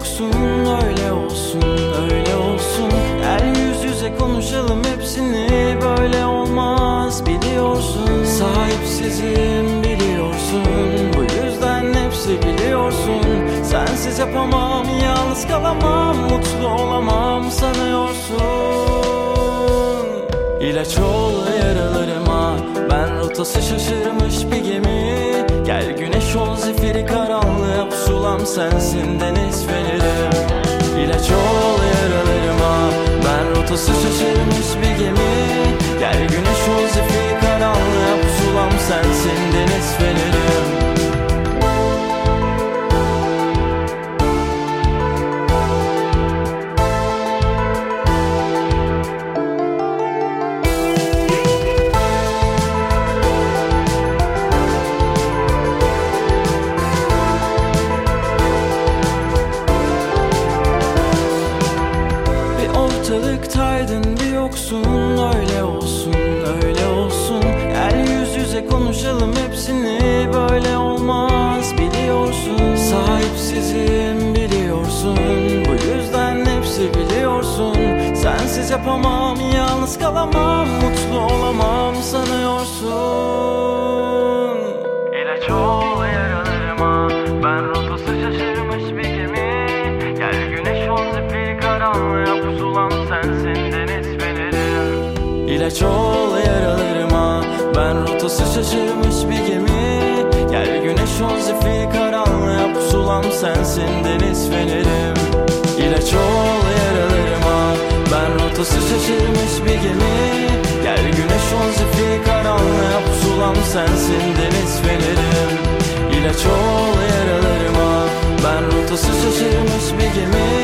yoksun Öyle olsun öyle olsun. Gel yüz yüze konuşalım hepsini Böyle olmaz biliyorsun. Sahipsizim biliyorsun. Bu yüzden hepsi biliyorsun. Sensiz yapamam yalnız kalamam Mutlu olamam sanıyorsun. İlaç ol yaralarıma Ben rotası şaşırmış bir gemi zifiri karanlığa Pusulam sensin deniz feneri İlaç ol yaralarıma. Ben rotası şaşırmış bir gemi ortalıktaydın bir yoksun Öyle olsun öyle olsun. Gel yüz yüze konuşalım hepsini Böyle olmaz. Biliyorsun Sahipsizim biliyorsun. Bu yüzden hepsi biliyorsun. Sensiz yapamam yalnız kalamam Mutlu olamam sanıyorsun Pusulam sensin deniz fenerim İlaç ol yaralarıma. Ben rotası şaşırmış bir gemi. Gel güneş ol zifiri karanlığa. Pusulam sensin deniz fenerim İlaç ol yaralarıma. Ben rotası şaşırmış bir gemi. Gel güneş ol zifiri karanlığa. Pusulam sensin deniz fenerim İlaç ol yaralarıma. Ben rotası şaşırmış bir gemi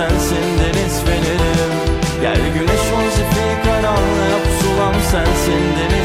sensin deniz fenerim. Gel güneş ol zifiri karanlığa Pusulam sensin deniz